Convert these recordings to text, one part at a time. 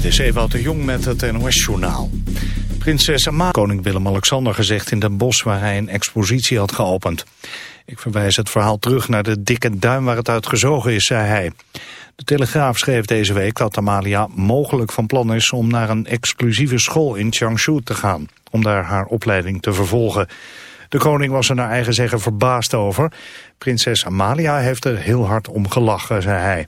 Dit is Ewout de Jong met het NOS-journaal. Prinses Amalia, koning Willem-Alexander gezegd in Den Bosch... waar hij een expositie had geopend. Ik verwijs het verhaal terug naar de dikke duim waar het uit gezogen is, zei hij. De Telegraaf schreef deze week dat Amalia mogelijk van plan is... om naar een exclusieve school in Changshu te gaan... om daar haar opleiding te vervolgen. De koning was er naar eigen zeggen verbaasd over. Prinses Amalia heeft er heel hard om gelachen, zei hij.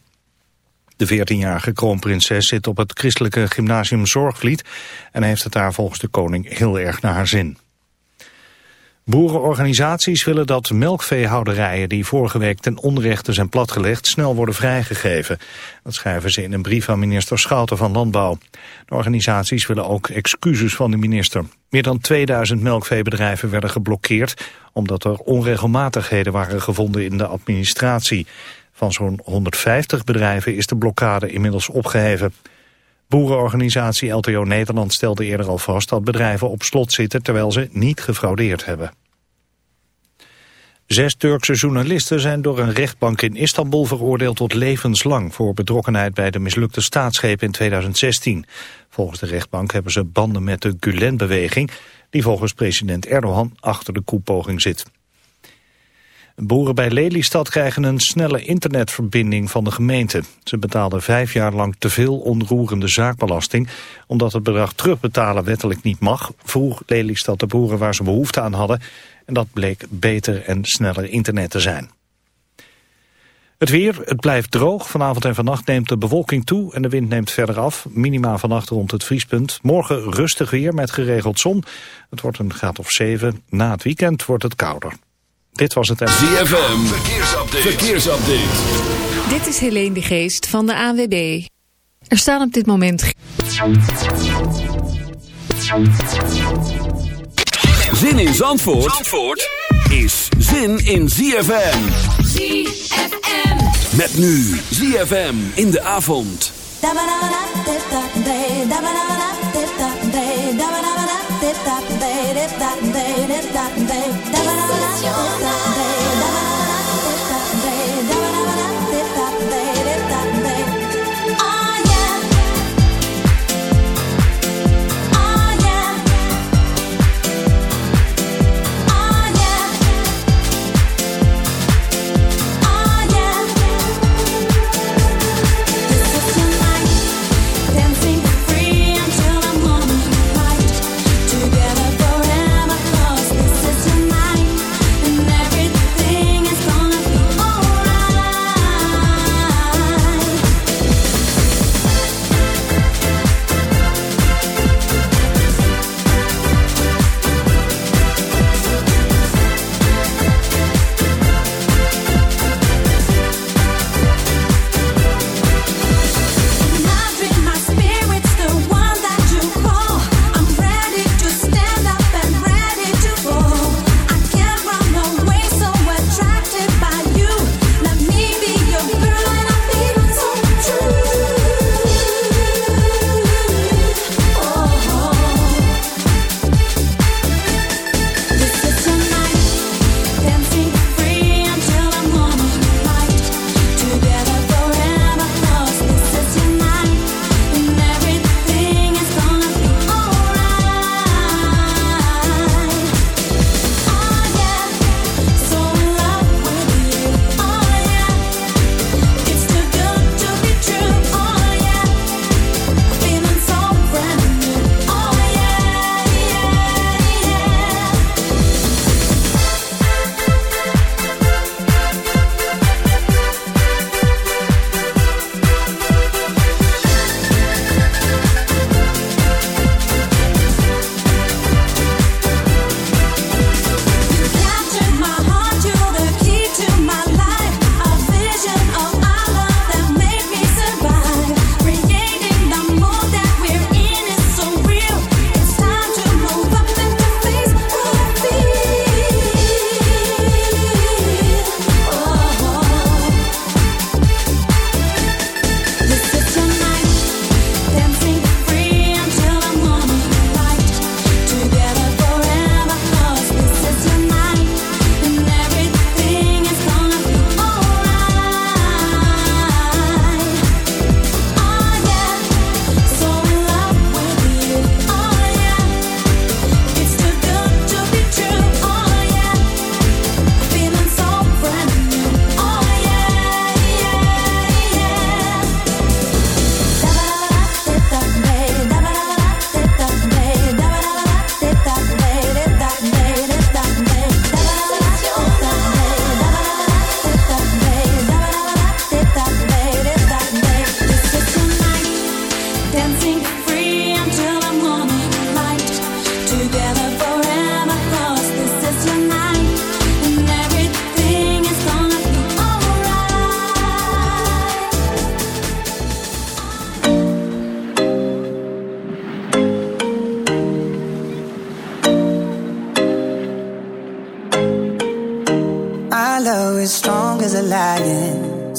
De 14-jarige kroonprinses zit op het christelijke gymnasium Zorgvliet... en heeft het daar volgens de koning heel erg naar haar zin. Boerenorganisaties willen dat melkveehouderijen die vorige week ten onrechte zijn platgelegd snel worden vrijgegeven. Dat schrijven ze in een brief aan minister Schouten van Landbouw. De organisaties willen ook excuses van de minister. Meer dan 2000 melkveebedrijven werden geblokkeerd omdat er onregelmatigheden waren gevonden in de administratie. Van zo'n 150 bedrijven is de blokkade inmiddels opgeheven. Boerenorganisatie LTO Nederland stelde eerder al vast dat bedrijven op slot zitten terwijl ze niet gefraudeerd hebben. Zes Turkse journalisten zijn door een rechtbank in Istanbul veroordeeld tot levenslang voor betrokkenheid bij de mislukte staatsgreep in 2016. Volgens de rechtbank hebben ze banden met de Gulen-beweging die volgens president Erdogan achter de koepoging zit. Boeren bij Lelystad krijgen een snelle internetverbinding van de gemeente. Ze betaalden vijf jaar lang te veel onroerende zaakbelasting. Omdat het bedrag terugbetalen wettelijk niet mag... vroeg Lelystad de boeren waar ze behoefte aan hadden. En dat bleek beter en sneller internet te zijn. Het weer, het blijft droog. Vanavond en vannacht neemt de bewolking toe en de wind neemt verder af. Minima vannacht rond het vriespunt. Morgen rustig weer met geregeld zon. Het wordt een graad of 7. Na het weekend wordt het kouder. Dit was het... ZFM, verkeersupdate. verkeersupdate. Dit is Helene de Geest van de ANWB. Er staan op dit moment... Zin in Zandvoort, Zandvoort is zin in ZFM. ZFM. Met nu ZFM in de avond. 有爱。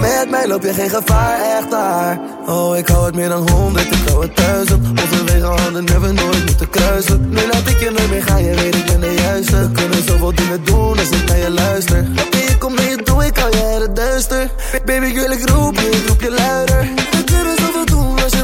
Met mij loop je geen gevaar, echt daar. Oh, ik hou het meer dan honderd, ik hou het duizend. Onze wegen hadden never nooit moeten kruisen. Nu laat ik je nooit meer gaan, je weet ik ben de juiste. We kunnen zoveel dingen doen als ik naar je luister. Oké, ik kom je toe, ik je uit het duister. Baby, wil ik roep je, ik roep je luider.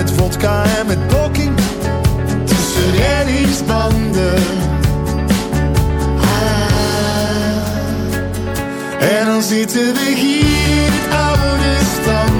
met vodka en met blokking tussen reddingsbanden. Ah. En dan zitten we hier, in het oude stand.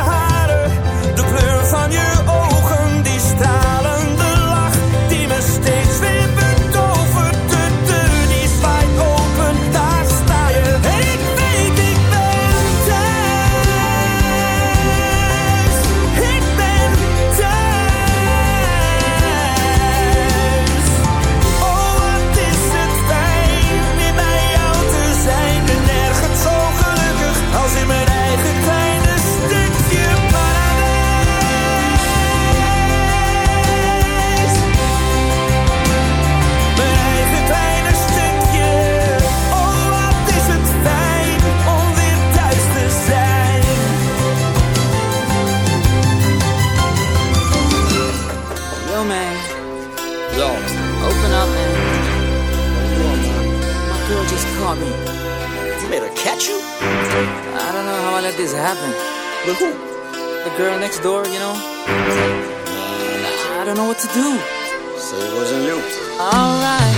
let this happen. With who? The girl next door, you know? I don't know what to do. So it wasn't you. Alright.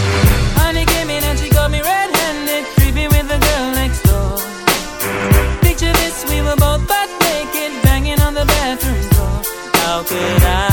Honey came in and she got me red-handed, creepy with the girl next door. Picture this, we were both butt naked, banging on the bathroom door. How could I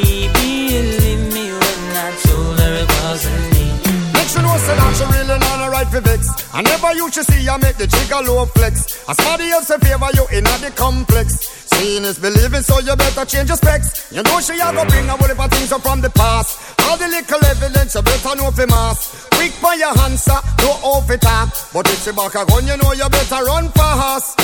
say that she really not a right for vex. I never used to see I make the jigger low flex. As somebody else in favor you in the complex. Seeing is believing, so you better change your specs. You know she a go bring a whole heap of things up from the past. All the little evidence you better know for mass. Quick by your answer, no off it talk. But if she back a gun, you know you better run fast.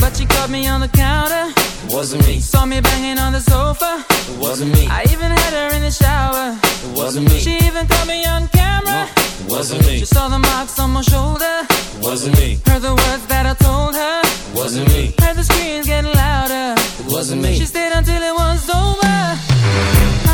But she caught me on the counter. It Wasn't me. Saw me banging on the sofa. It wasn't me. I even had her in the shower. It wasn't me. She even caught me on camera. It Wasn't me. She saw the marks on my shoulder. It Wasn't me. Heard the words that I told her. Wasn't me. Heard the screams getting louder. Wasn't me. She stayed until it was over.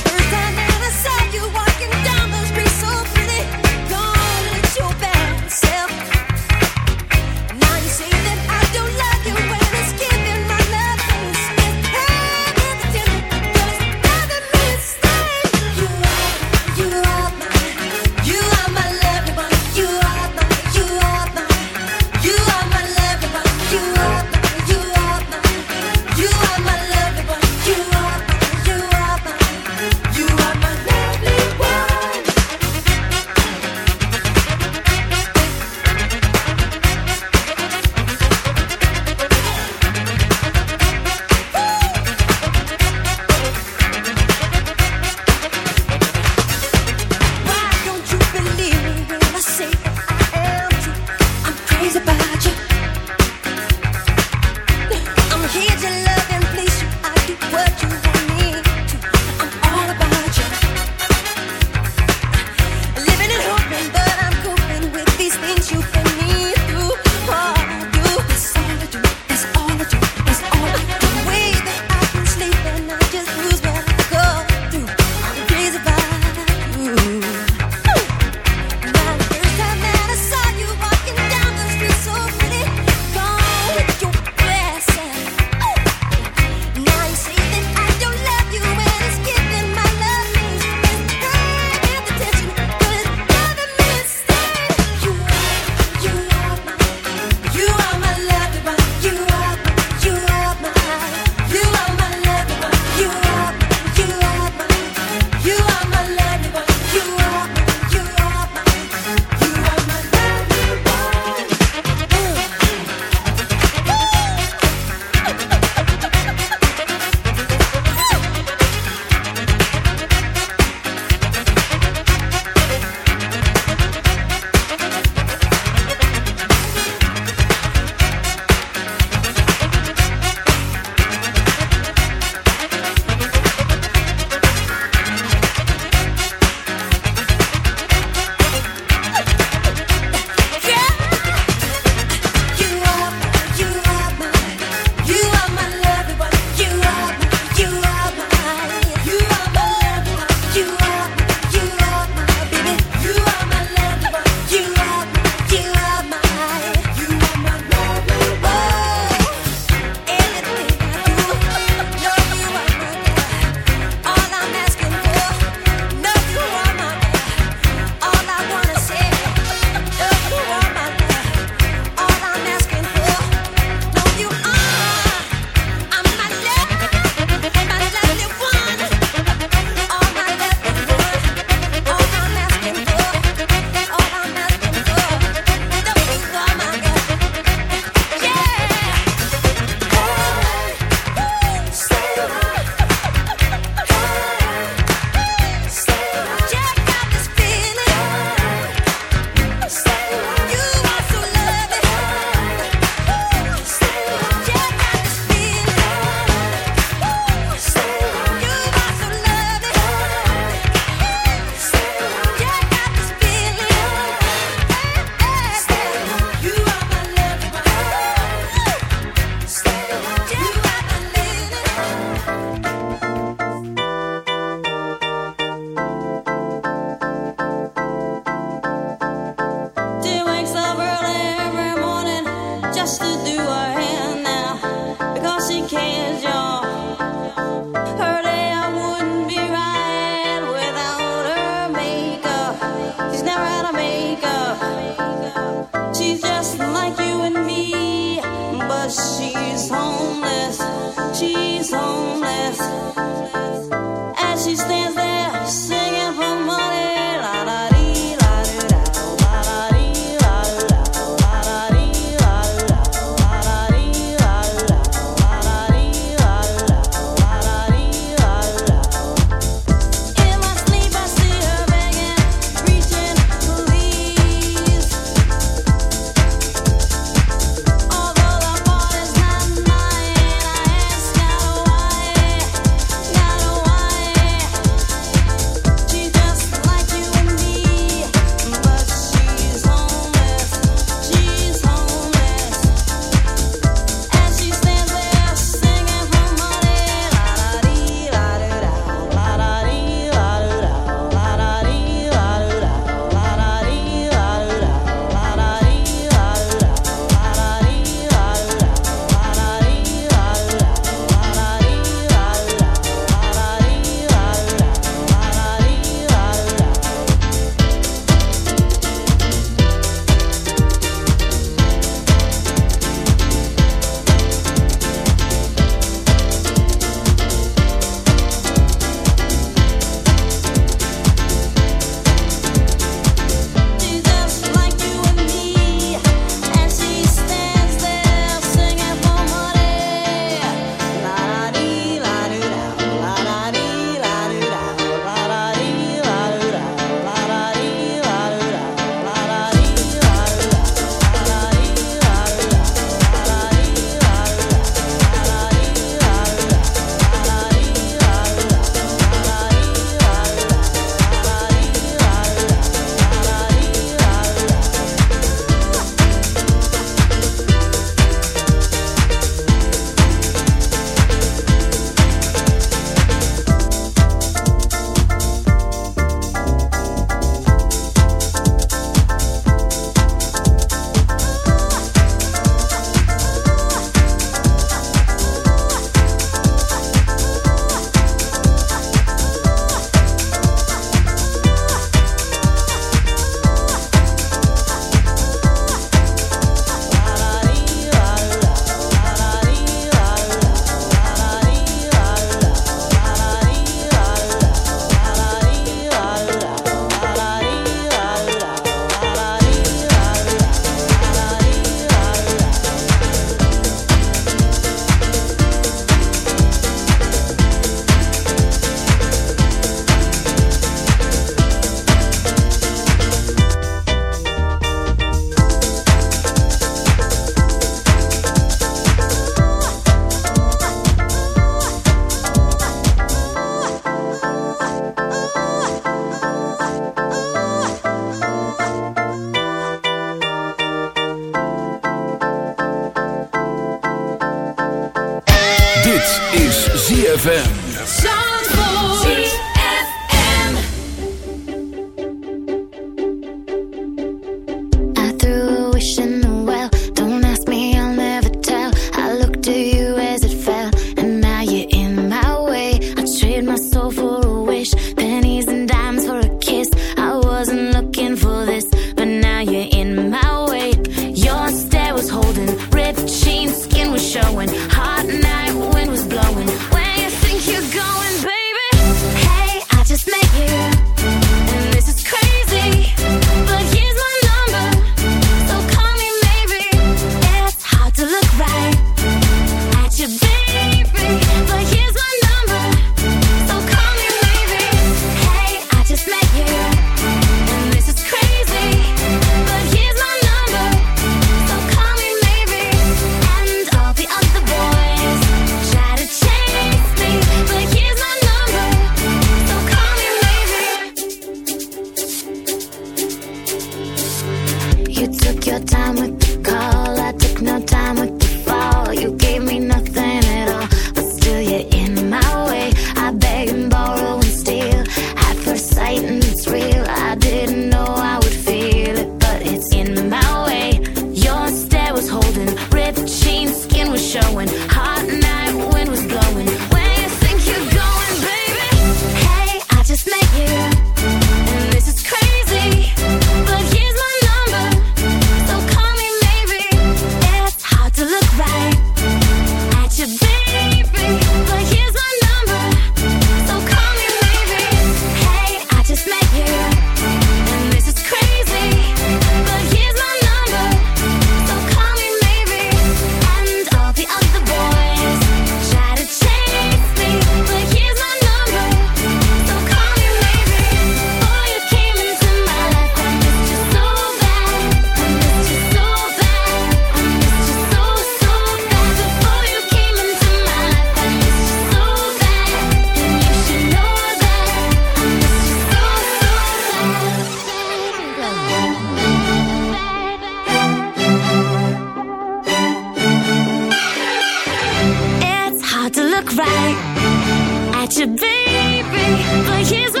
You, baby, but he's.